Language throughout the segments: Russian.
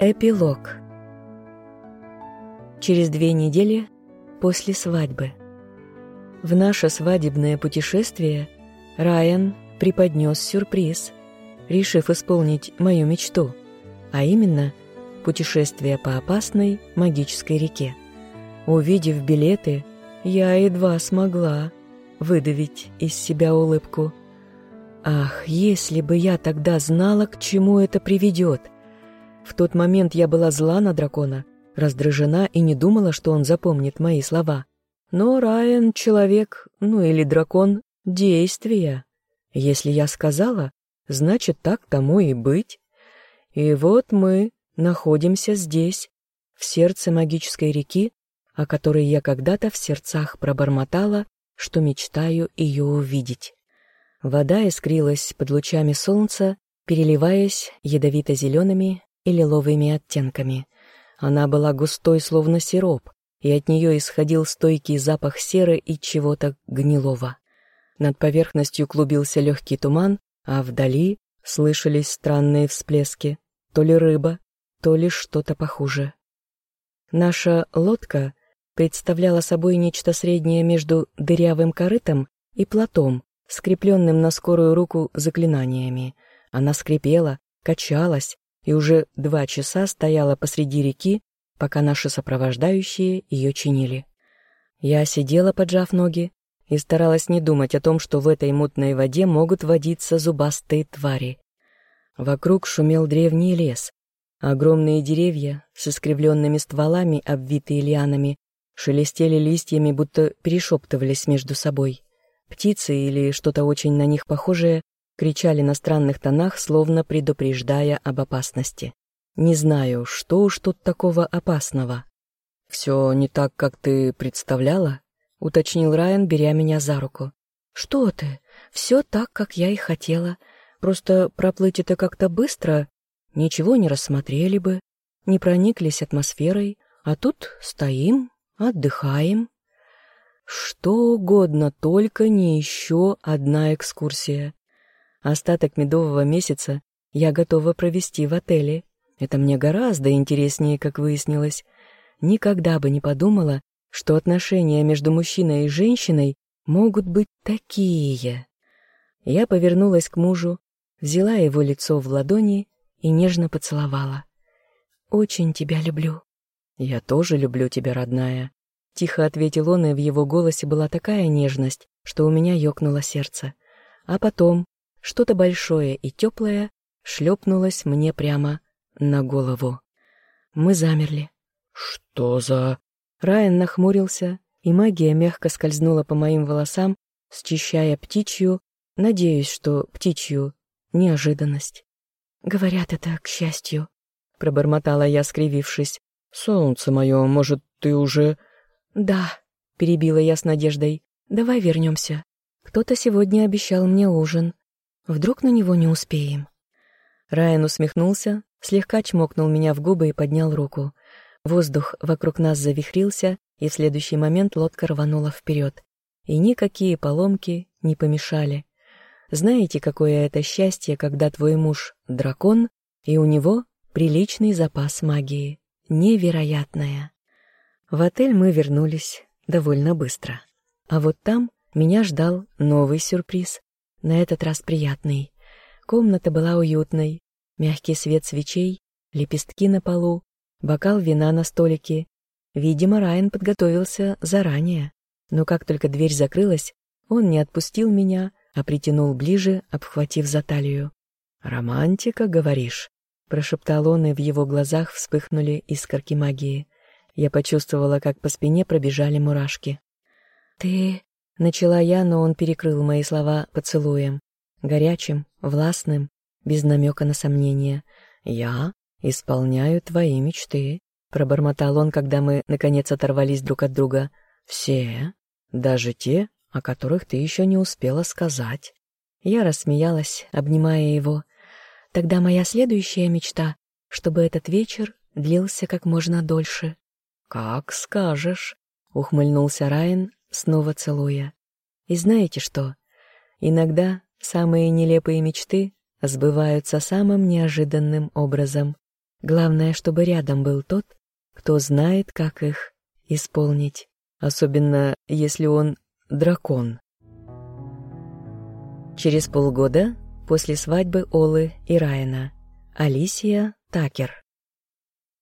Эпилог Через две недели после свадьбы В наше свадебное путешествие Райан преподнес сюрприз, решив исполнить мою мечту, а именно путешествие по опасной магической реке. Увидев билеты, я едва смогла выдавить из себя улыбку. Ах, если бы я тогда знала, к чему это приведет! В тот момент я была зла на дракона, раздражена и не думала, что он запомнит мои слова. Но Райан — человек, ну или дракон, действия. Если я сказала, значит, так тому и быть. И вот мы находимся здесь, в сердце магической реки, о которой я когда-то в сердцах пробормотала, что мечтаю ее увидеть. Вода искрилась под лучами солнца, переливаясь ядовито-зелеными и лиловыми оттенками. Она была густой, словно сироп, и от нее исходил стойкий запах серы и чего-то гнилого. Над поверхностью клубился легкий туман, а вдали слышались странные всплески, то ли рыба, то ли что-то похуже. Наша лодка представляла собой нечто среднее между дырявым корытом и плотом, скрепленным на скорую руку заклинаниями. Она скрипела, качалась, и уже два часа стояла посреди реки, пока наши сопровождающие ее чинили. Я сидела, поджав ноги, и старалась не думать о том, что в этой мутной воде могут водиться зубастые твари. Вокруг шумел древний лес. Огромные деревья с искривленными стволами, обвитые лианами, шелестели листьями, будто перешептывались между собой. Птицы или что-то очень на них похожее кричали на странных тонах, словно предупреждая об опасности. Не знаю, что уж тут такого опасного. «Все не так, как ты представляла?» — уточнил Райан, беря меня за руку. «Что ты? Все так, как я и хотела. Просто проплыть это как-то быстро, ничего не рассмотрели бы, не прониклись атмосферой, а тут стоим, отдыхаем. Что угодно, только не еще одна экскурсия. Остаток медового месяца я готова провести в отеле. Это мне гораздо интереснее, как выяснилось. Никогда бы не подумала, что отношения между мужчиной и женщиной могут быть такие. Я повернулась к мужу, взяла его лицо в ладони и нежно поцеловала. «Очень тебя люблю». «Я тоже люблю тебя, родная», — тихо ответил он, и в его голосе была такая нежность, что у меня ёкнуло сердце. А потом, что-то большое и теплое шлепнулось мне прямо на голову. Мы замерли. «Что за...» Райан нахмурился, и магия мягко скользнула по моим волосам, счищая птичью, надеюсь, что птичью, неожиданность. «Говорят это к счастью», — пробормотала я, скривившись. «Солнце мое, может, ты уже...» «Да», — перебила я с надеждой. «Давай вернемся. Кто-то сегодня обещал мне ужин. Вдруг на него не успеем?» Райан усмехнулся, слегка чмокнул меня в губы и поднял руку. Воздух вокруг нас завихрился, и в следующий момент лодка рванула вперед. И никакие поломки не помешали. Знаете, какое это счастье, когда твой муж — дракон, и у него приличный запас магии. Невероятное. В отель мы вернулись довольно быстро. А вот там меня ждал новый сюрприз на этот раз приятный. Комната была уютной, мягкий свет свечей, лепестки на полу, бокал вина на столике. Видимо, Райан подготовился заранее, но как только дверь закрылась, он не отпустил меня, а притянул ближе, обхватив за талию. «Романтика, говоришь?» — прошептал он, и в его глазах вспыхнули искорки магии. Я почувствовала, как по спине пробежали мурашки. «Ты Начала я, но он перекрыл мои слова поцелуем. Горячим, властным, без намека на сомнение. «Я исполняю твои мечты», — пробормотал он, когда мы, наконец, оторвались друг от друга. «Все, даже те, о которых ты еще не успела сказать». Я рассмеялась, обнимая его. «Тогда моя следующая мечта, чтобы этот вечер длился как можно дольше». «Как скажешь», — ухмыльнулся Райан, снова целуя. И знаете что? Иногда самые нелепые мечты сбываются самым неожиданным образом. Главное, чтобы рядом был тот, кто знает, как их исполнить, особенно если он дракон. Через полгода после свадьбы Олы и Райана. Алисия Такер.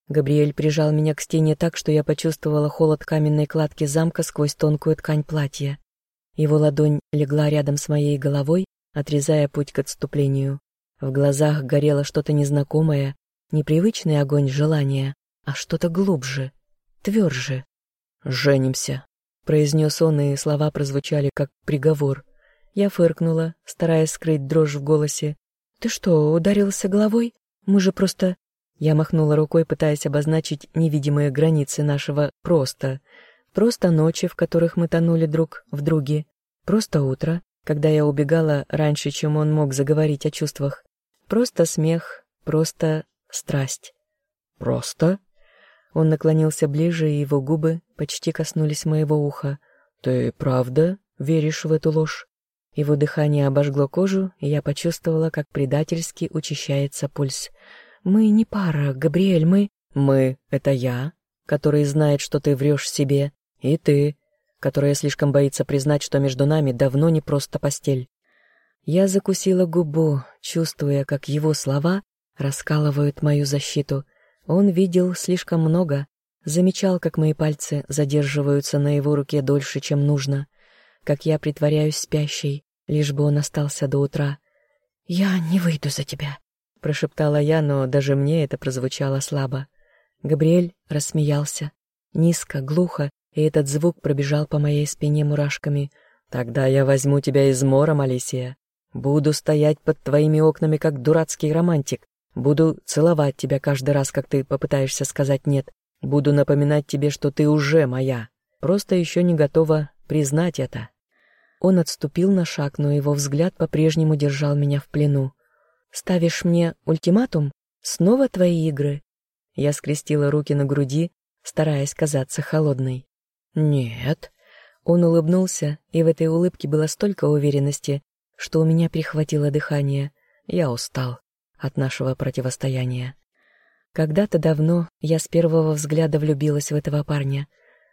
Габриэль прижал меня к стене так, что я почувствовала холод каменной кладки замка сквозь тонкую ткань платья. Его ладонь легла рядом с моей головой, отрезая путь к отступлению. В глазах горело что-то незнакомое, непривычный огонь желания, а что-то глубже, тверже. «Женимся», — произнес он, и слова прозвучали как приговор. Я фыркнула, стараясь скрыть дрожь в голосе. «Ты что, ударился головой? Мы же просто...» Я махнула рукой, пытаясь обозначить невидимые границы нашего «просто». Просто ночи, в которых мы тонули друг в друге. Просто утро, когда я убегала раньше, чем он мог заговорить о чувствах. Просто смех, просто страсть. «Просто?» Он наклонился ближе, и его губы почти коснулись моего уха. «Ты правда веришь в эту ложь?» Его дыхание обожгло кожу, и я почувствовала, как предательски учащается пульс. «Мы не пара, Габриэль, мы...» «Мы — это я, который знает, что ты врешь себе, и ты, которая слишком боится признать, что между нами давно не просто постель». Я закусила губу, чувствуя, как его слова раскалывают мою защиту. Он видел слишком много, замечал, как мои пальцы задерживаются на его руке дольше, чем нужно — как я притворяюсь спящей, лишь бы он остался до утра. «Я не выйду за тебя», — прошептала я, но даже мне это прозвучало слабо. Габриэль рассмеялся. Низко, глухо, и этот звук пробежал по моей спине мурашками. «Тогда я возьму тебя измором, Алисия. Буду стоять под твоими окнами, как дурацкий романтик. Буду целовать тебя каждый раз, как ты попытаешься сказать «нет». Буду напоминать тебе, что ты уже моя. Просто еще не готова признать это. Он отступил на шаг, но его взгляд по-прежнему держал меня в плену. «Ставишь мне ультиматум? Снова твои игры?» Я скрестила руки на груди, стараясь казаться холодной. «Нет». Он улыбнулся, и в этой улыбке было столько уверенности, что у меня перехватило дыхание. Я устал от нашего противостояния. Когда-то давно я с первого взгляда влюбилась в этого парня,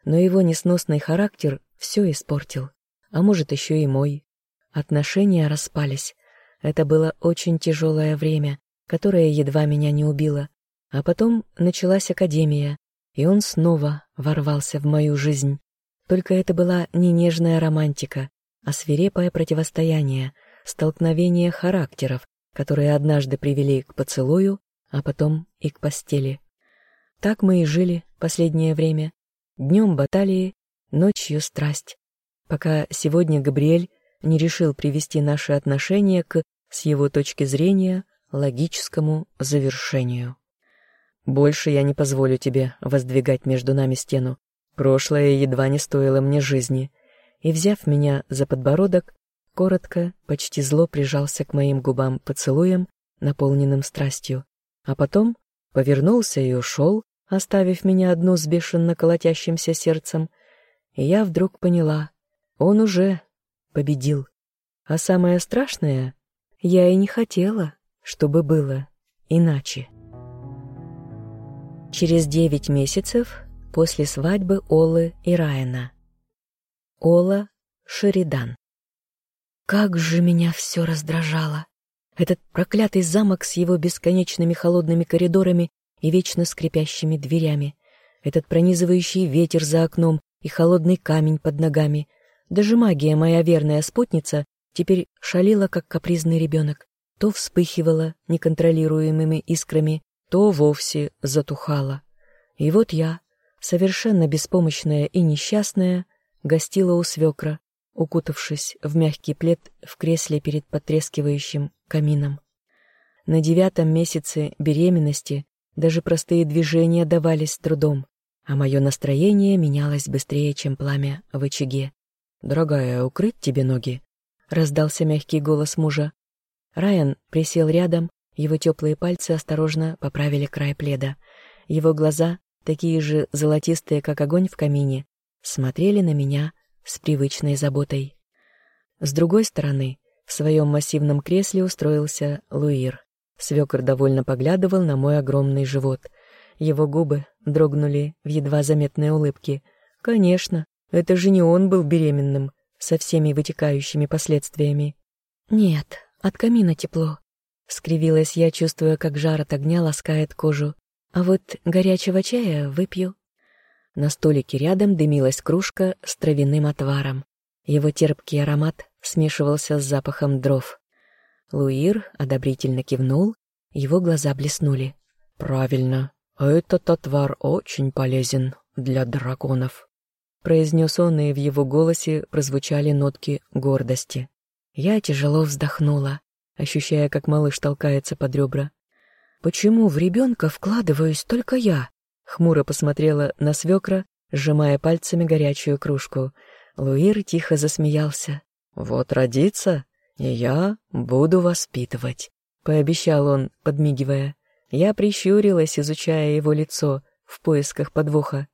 но его несносный характер все испортил а может, еще и мой. Отношения распались. Это было очень тяжелое время, которое едва меня не убило. А потом началась академия, и он снова ворвался в мою жизнь. Только это была не нежная романтика, а свирепое противостояние, столкновение характеров, которые однажды привели к поцелую, а потом и к постели. Так мы и жили последнее время. Днем баталии, ночью страсть пока сегодня Габриэль не решил привести наши отношения к, с его точки зрения, логическому завершению. Больше я не позволю тебе воздвигать между нами стену. Прошлое едва не стоило мне жизни. И, взяв меня за подбородок, коротко, почти зло прижался к моим губам поцелуем, наполненным страстью, а потом повернулся и ушел, оставив меня одну с бешено колотящимся сердцем, и я вдруг поняла, он уже победил. А самое страшное, я и не хотела, чтобы было иначе. Через девять месяцев после свадьбы Олы и Райана. Ола Шеридан. Как же меня все раздражало! Этот проклятый замок с его бесконечными холодными коридорами и вечно скрипящими дверями, этот пронизывающий ветер за окном и холодный камень под ногами — даже магия, моя верная спутница, теперь шалила, как капризный ребенок. То вспыхивала неконтролируемыми искрами, то вовсе затухала. И вот я, совершенно беспомощная и несчастная, гостила у свекра, укутавшись в мягкий плед в кресле перед потрескивающим камином. На девятом месяце беременности даже простые движения давались трудом, а мое настроение менялось быстрее, чем пламя в очаге. «Дорогая, укрыть тебе ноги?» — раздался мягкий голос мужа. Райан присел рядом, его теплые пальцы осторожно поправили край пледа. Его глаза, такие же золотистые, как огонь в камине, смотрели на меня с привычной заботой. С другой стороны, в своем массивном кресле устроился Луир. Свекр довольно поглядывал на мой огромный живот. Его губы дрогнули в едва заметной улыбке. Конечно, это же не он был беременным, со всеми вытекающими последствиями. «Нет, от камина тепло», — скривилась я, чувствуя, как жар от огня ласкает кожу. «А вот горячего чая выпью». На столике рядом дымилась кружка с травяным отваром. Его терпкий аромат смешивался с запахом дров. Луир одобрительно кивнул, его глаза блеснули. «Правильно, этот отвар очень полезен для драконов», — произнес он, и в его голосе прозвучали нотки гордости. Я тяжело вздохнула, ощущая, как малыш толкается под ребра. «Почему в ребенка вкладываюсь только я?» Хмуро посмотрела на свекра, сжимая пальцами горячую кружку. Луир тихо засмеялся. «Вот родится, и я буду воспитывать», — пообещал он, подмигивая. Я прищурилась, изучая его лицо в поисках подвоха.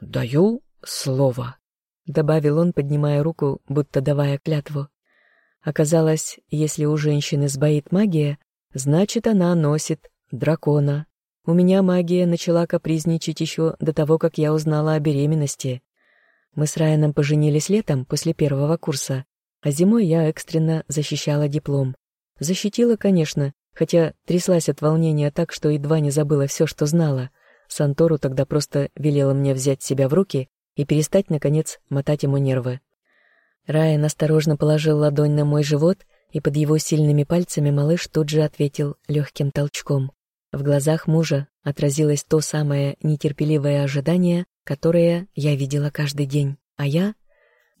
«Даю слово», — добавил он, поднимая руку, будто давая клятву. Оказалось, если у женщины сбоит магия, значит, она носит дракона. У меня магия начала капризничать еще до того, как я узнала о беременности. Мы с Райаном поженились летом после первого курса, а зимой я экстренно защищала диплом. Защитила, конечно, хотя тряслась от волнения так, что едва не забыла все, что знала. Сантору тогда просто велела мне взять себя в руки и перестать, наконец, мотать ему нервы. Райан осторожно положил ладонь на мой живот, и под его сильными пальцами малыш тут же ответил легким толчком. В глазах мужа отразилось то самое нетерпеливое ожидание, которое я видела каждый день. А я...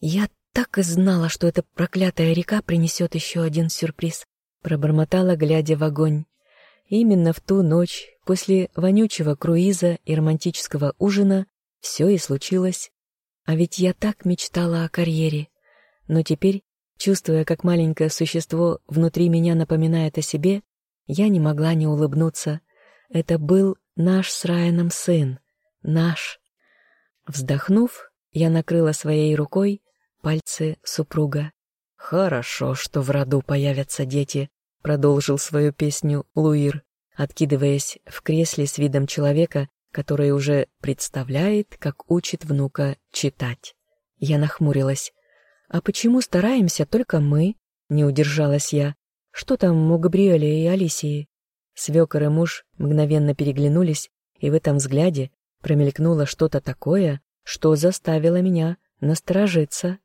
Я так и знала, что эта проклятая река принесет еще один сюрприз. Пробормотала, глядя в огонь. Именно в ту ночь, после вонючего круиза и романтического ужина, все и случилось. А ведь я так мечтала о карьере. Но теперь, чувствуя, как маленькое существо внутри меня напоминает о себе, я не могла не улыбнуться. Это был наш с Райаном сын. Наш. Вздохнув, я накрыла своей рукой пальцы супруга. «Хорошо, что в роду появятся дети», — продолжил свою песню Луир, откидываясь в кресле с видом человека, который уже представляет, как учит внука читать. Я нахмурилась. «А почему стараемся только мы?» — не удержалась я. «Что там у Габриэля и Алисии?» Свекор и муж мгновенно переглянулись, и в этом взгляде промелькнуло что-то такое, что заставило меня насторожиться.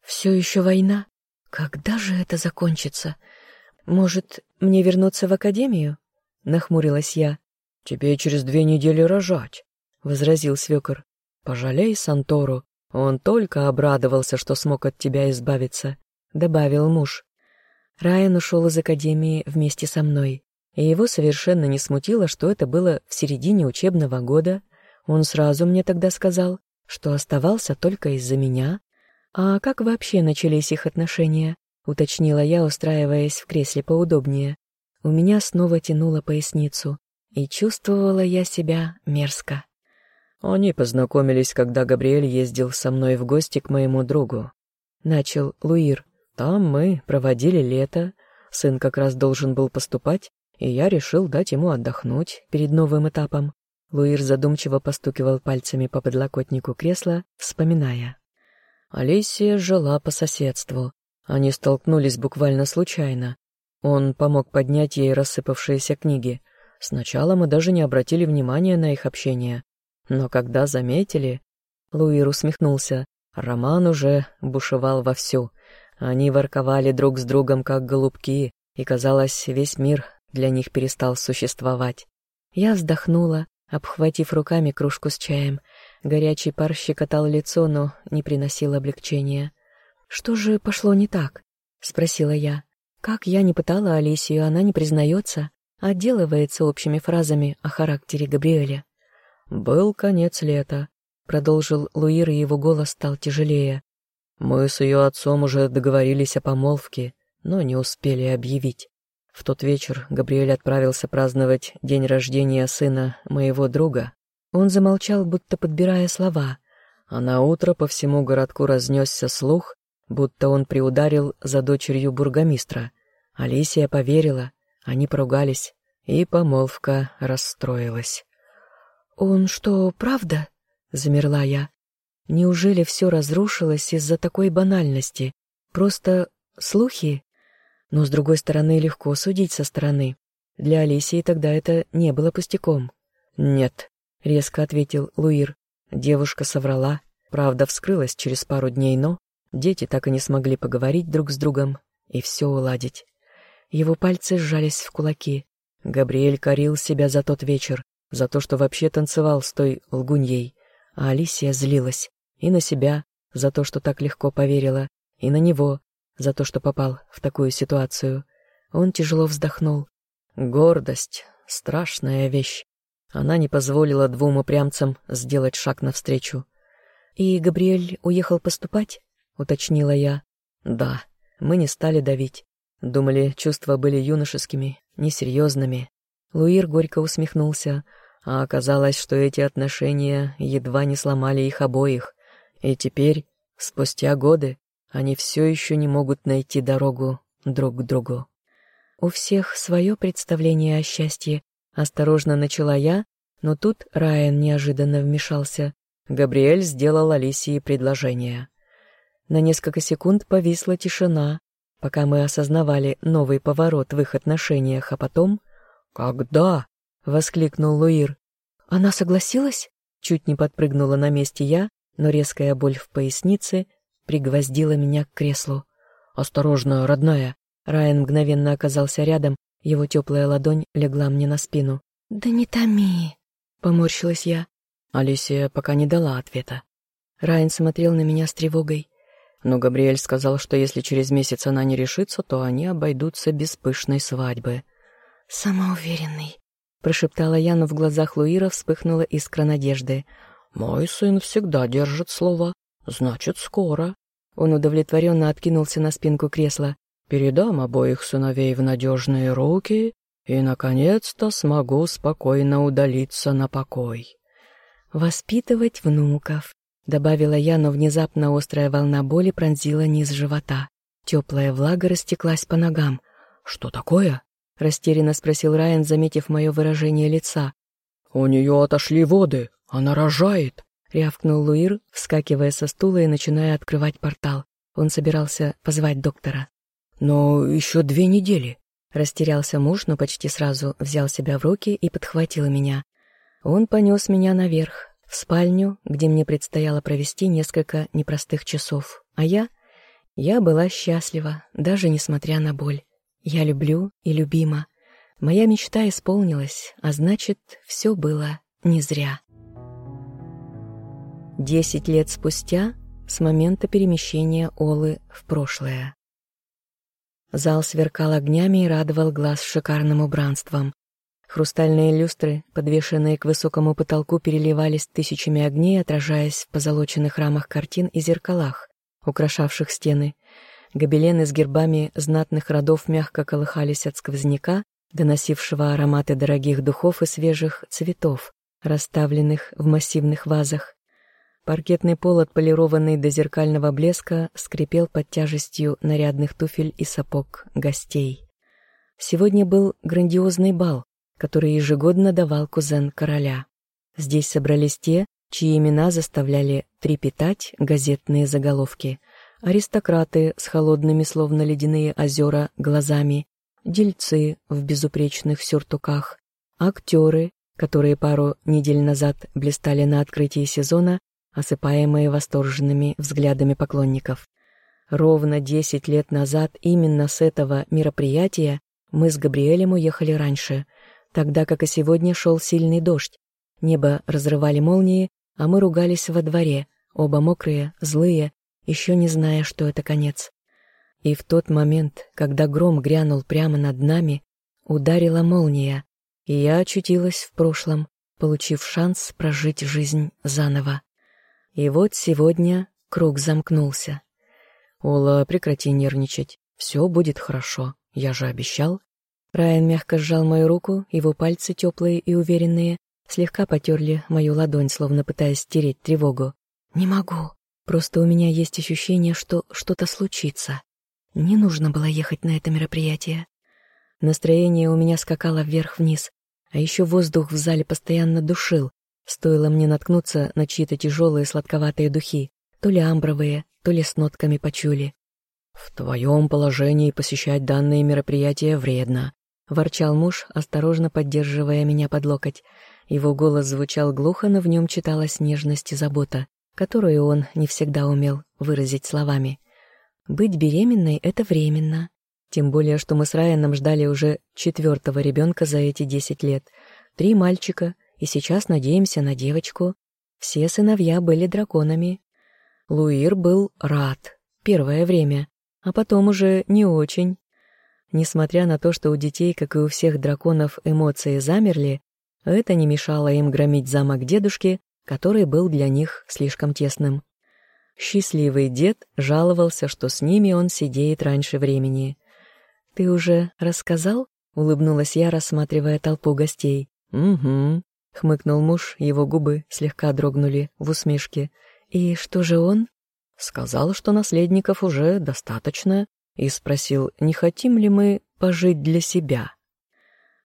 «Все еще война? Когда же это закончится? Может, мне вернуться в академию?» — нахмурилась я. «Тебе через две недели рожать», — возразил свекор. «Пожалей Сантору, он только обрадовался, что смог от тебя избавиться», — добавил муж. Райан ушел из академии вместе со мной, и его совершенно не смутило, что это было в середине учебного года. Он сразу мне тогда сказал, что оставался только из-за меня. «А как вообще начались их отношения?» — уточнила я, устраиваясь в кресле поудобнее. У меня снова тянуло поясницу, и чувствовала я себя мерзко. Они познакомились, когда Габриэль ездил со мной в гости к моему другу. Начал Луир. Там мы проводили лето. Сын как раз должен был поступать, и я решил дать ему отдохнуть перед новым этапом. Луир задумчиво постукивал пальцами по подлокотнику кресла, вспоминая. Алисия жила по соседству. Они столкнулись буквально случайно. Он помог поднять ей рассыпавшиеся книги. Сначала мы даже не обратили внимания на их общение. Но когда заметили... Луир усмехнулся. Роман уже бушевал вовсю. Они ворковали друг с другом, как голубки, и, казалось, весь мир для них перестал существовать. Я вздохнула, обхватив руками кружку с чаем. Горячий пар щекотал лицо, но не приносил облегчения. «Что же пошло не так?» — спросила я. «Как я не пытала Алисию, она не признается, отделывается общими фразами о характере Габриэля». «Был конец лета», — продолжил Луир, и его голос стал тяжелее. «Мы с ее отцом уже договорились о помолвке, но не успели объявить. В тот вечер Габриэль отправился праздновать день рождения сына моего друга. Он замолчал, будто подбирая слова, а на утро по всему городку разнесся слух, будто он приударил за дочерью бургомистра. Алисия поверила, Они поругались, и помолвка расстроилась. «Он что, правда?» — замерла я. «Неужели все разрушилось из-за такой банальности? Просто слухи?» Но, с другой стороны, легко судить со стороны. Для Алисии тогда это не было пустяком. «Нет», — резко ответил Луир. Девушка соврала. Правда вскрылась через пару дней, но дети так и не смогли поговорить друг с другом и все уладить. Его пальцы сжались в кулаки. Габриэль корил себя за тот вечер, за то, что вообще танцевал с той лгуньей, а Алисия злилась и на себя за то, что так легко поверила, и на него за то, что попал в такую ситуацию. Он тяжело вздохнул. Гордость — страшная вещь. Она не позволила двум упрямцам сделать шаг навстречу. «И Габриэль уехал поступать?» — уточнила я. «Да, мы не стали давить. Думали, чувства были юношескими, несерьезными. Луир горько усмехнулся, а оказалось, что эти отношения едва не сломали их обоих, и теперь, спустя годы, они все еще не могут найти дорогу друг к другу. У всех свое представление о счастье. Осторожно начала я, но тут Райан неожиданно вмешался. Габриэль сделал Алисии предложение. На несколько секунд повисла тишина, пока мы осознавали новый поворот в их отношениях, а потом... «Когда?» — воскликнул Луир. «Она согласилась?» Чуть не подпрыгнула на месте я, но резкая боль в пояснице пригвоздила меня к креслу. «Осторожно, родная!» Райан мгновенно оказался рядом, его теплая ладонь легла мне на спину. «Да не томи!» — поморщилась я. Алисия пока не дала ответа. Райан смотрел на меня с тревогой. Но Габриэль сказал, что если через месяц она не решится, то они обойдутся без пышной свадьбы. «Самоуверенный», — прошептала я, но в глазах Луира вспыхнула искра надежды. «Мой сын всегда держит слово. Значит, скоро». Он удовлетворенно откинулся на спинку кресла. «Передам обоих сыновей в надежные руки и, наконец-то, смогу спокойно удалиться на покой». «Воспитывать внуков», Добавила я, но внезапно острая волна боли пронзила низ живота. Теплая влага растеклась по ногам. «Что такое?» — растерянно спросил Райан, заметив мое выражение лица. «У нее отошли воды, она рожает!» — рявкнул Луир, вскакивая со стула и начиная открывать портал. Он собирался позвать доктора. «Но еще две недели!» Растерялся муж, но почти сразу взял себя в руки и подхватил меня. Он понес меня наверх, в спальню, где мне предстояло провести несколько непростых часов. А я... Я была счастлива, даже несмотря на боль. Я люблю и любима. Моя мечта исполнилась, а значит, все было не зря. Десять лет спустя, с момента перемещения Олы в прошлое. Зал сверкал огнями и радовал глаз шикарным убранством. Хрустальные люстры, подвешенные к высокому потолку, переливались тысячами огней, отражаясь в позолоченных рамах картин и зеркалах, украшавших стены. Гобелены с гербами знатных родов мягко колыхались от сквозняка, доносившего ароматы дорогих духов и свежих цветов, расставленных в массивных вазах. Паркетный пол, отполированный до зеркального блеска, скрипел под тяжестью нарядных туфель и сапог гостей. Сегодня был грандиозный бал, который ежегодно давал кузен короля. Здесь собрались те, чьи имена заставляли трепетать газетные заголовки. Аристократы с холодными, словно ледяные озера, глазами, дельцы в безупречных сюртуках, актеры, которые пару недель назад блистали на открытии сезона, осыпаемые восторженными взглядами поклонников. Ровно десять лет назад именно с этого мероприятия мы с Габриэлем уехали раньше — тогда как и сегодня шел сильный дождь. Небо разрывали молнии, а мы ругались во дворе, оба мокрые, злые, еще не зная, что это конец. И в тот момент, когда гром грянул прямо над нами, ударила молния, и я очутилась в прошлом, получив шанс прожить жизнь заново. И вот сегодня круг замкнулся. «Ола, прекрати нервничать. Все будет хорошо. Я же обещал». Райан мягко сжал мою руку, его пальцы теплые и уверенные, слегка потерли мою ладонь, словно пытаясь стереть тревогу. «Не могу. Просто у меня есть ощущение, что что-то случится. Не нужно было ехать на это мероприятие». Настроение у меня скакало вверх-вниз, а еще воздух в зале постоянно душил. Стоило мне наткнуться на чьи-то тяжелые сладковатые духи, то ли амбровые, то ли с нотками почули. «В твоем положении посещать данные мероприятия вредно», — ворчал муж, осторожно поддерживая меня под локоть. Его голос звучал глухо, но в нем читалась нежность и забота, которую он не всегда умел выразить словами. «Быть беременной — это временно. Тем более, что мы с Райаном ждали уже четвертого ребенка за эти десять лет. Три мальчика, и сейчас надеемся на девочку. Все сыновья были драконами. Луир был рад первое время, а потом уже не очень. Несмотря на то, что у детей, как и у всех драконов, эмоции замерли, это не мешало им громить замок дедушки, который был для них слишком тесным. Счастливый дед жаловался, что с ними он сидеет раньше времени. «Ты уже рассказал?» — улыбнулась я, рассматривая толпу гостей. «Угу», — хмыкнул муж, его губы слегка дрогнули в усмешке. «И что же он?» Сказал, что наследников уже достаточно, и спросил, не хотим ли мы пожить для себя.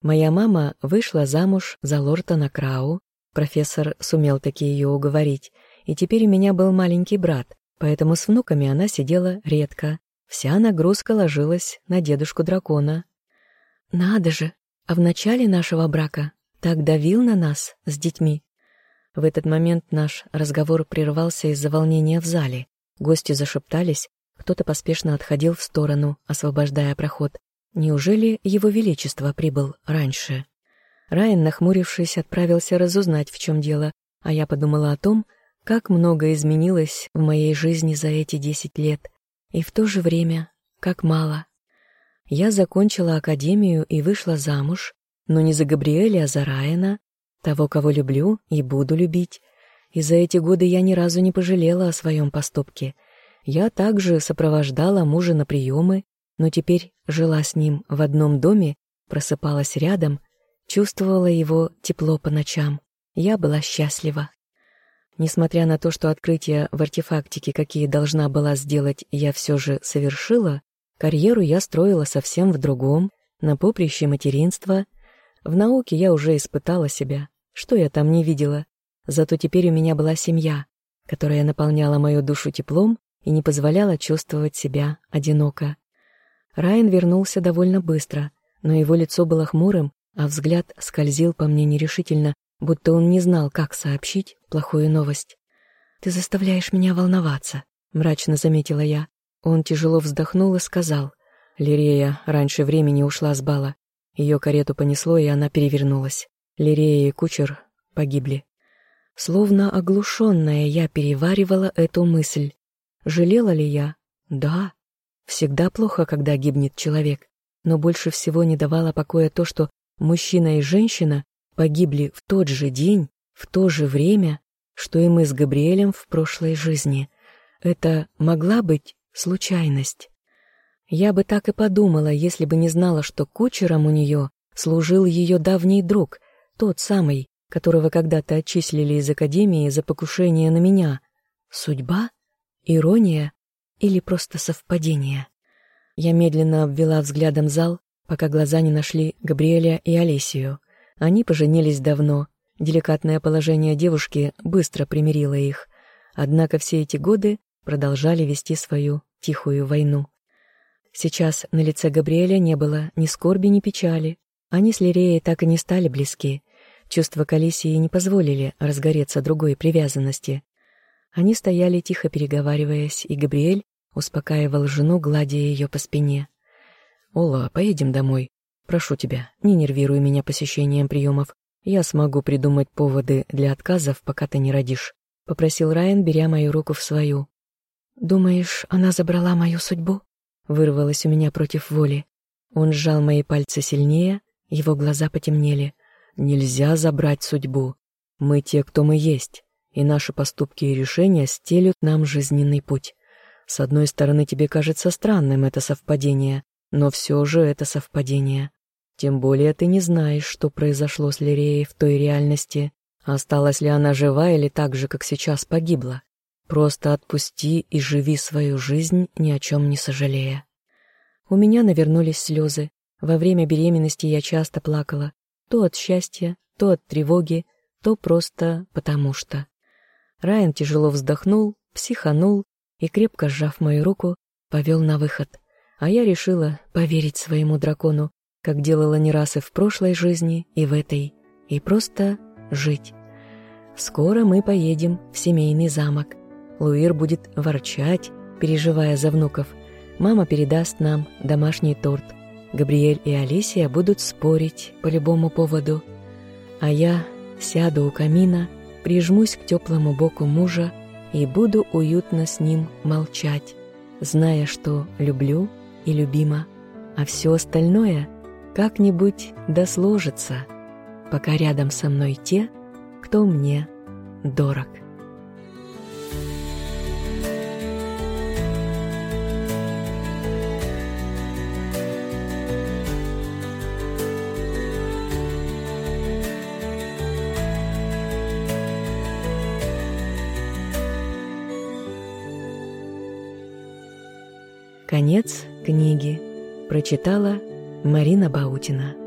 Моя мама вышла замуж за Лортона Крау, профессор сумел таки ее уговорить, и теперь у меня был маленький брат, поэтому с внуками она сидела редко, Вся нагрузка ложилась на дедушку дракона. «Надо же! А в начале нашего брака так давил на нас с детьми!» В этот момент наш разговор прервался из-за волнения в зале. Гости зашептались, кто-то поспешно отходил в сторону, освобождая проход. Неужели его величество прибыл раньше? Райан, нахмурившись, отправился разузнать, в чем дело, а я подумала о том, как много изменилось в моей жизни за эти десять лет — и в то же время, как мало. Я закончила академию и вышла замуж, но не за Габриэля, а за Райана, того, кого люблю и буду любить. И за эти годы я ни разу не пожалела о своем поступке. Я также сопровождала мужа на приемы, но теперь жила с ним в одном доме, просыпалась рядом, чувствовала его тепло по ночам. Я была счастлива. Несмотря на то, что открытия в артефактике, какие должна была сделать, я все же совершила, карьеру я строила совсем в другом, на поприще материнства. В науке я уже испытала себя, что я там не видела. Зато теперь у меня была семья, которая наполняла мою душу теплом и не позволяла чувствовать себя одиноко. Райан вернулся довольно быстро, но его лицо было хмурым, а взгляд скользил по мне нерешительно, будто он не знал, как сообщить плохую новость. «Ты заставляешь меня волноваться», — мрачно заметила я. Он тяжело вздохнул и сказал. Лирея раньше времени ушла с бала. Ее карету понесло, и она перевернулась. Лирея и кучер погибли. Словно оглушенная, я переваривала эту мысль. Жалела ли я? Да. Всегда плохо, когда гибнет человек. Но больше всего не давало покоя то, что мужчина и женщина погибли в тот же день, в то же время, что и мы с Габриэлем в прошлой жизни. Это могла быть случайность. Я бы так и подумала, если бы не знала, что кучером у нее служил ее давний друг, тот самый, которого когда-то отчислили из академии за покушение на меня. Судьба? Ирония? Или просто совпадение? Я медленно обвела взглядом зал, пока глаза не нашли Габриэля и Олесию. Они поженились давно. Деликатное положение девушки быстро примирило их. Однако все эти годы продолжали вести свою тихую войну. Сейчас на лице Габриэля не было ни скорби, ни печали. Они с Лиреей так и не стали близки. Чувства Калисии не позволили разгореться другой привязанности. Они стояли, тихо переговариваясь, и Габриэль успокаивал жену, гладя ее по спине. «Ола, поедем домой. Прошу тебя, не нервируй меня посещением приемов. Я смогу придумать поводы для отказов, пока ты не родишь», — попросил Райан, беря мою руку в свою. «Думаешь, она забрала мою судьбу?» — вырвалось у меня против воли. Он сжал мои пальцы сильнее, его глаза потемнели. «Нельзя забрать судьбу. Мы те, кто мы есть, и наши поступки и решения стелют нам жизненный путь. С одной стороны, тебе кажется странным это совпадение, но все же это совпадение. Тем более ты не знаешь, что произошло с Лиреей в той реальности. Осталась ли она жива или так же, как сейчас, погибла. Просто отпусти и живи свою жизнь, ни о чем не сожалея. У меня навернулись слезы. Во время беременности я часто плакала. То от счастья, то от тревоги, то просто потому что. Райан тяжело вздохнул, психанул и, крепко сжав мою руку, повел на выход. А я решила поверить своему дракону, как делала не раз и в прошлой жизни, и в этой, и просто жить. Скоро мы поедем в семейный замок. Луир будет ворчать, переживая за внуков. Мама передаст нам домашний торт. Габриэль и Алисия будут спорить по любому поводу. А я сяду у камина, прижмусь к теплому боку мужа и буду уютно с ним молчать, зная, что люблю и любима, а все остальное как-нибудь досложится, пока рядом со мной те, кто мне дорог. Конец книги. Прочитала Марина Баутина.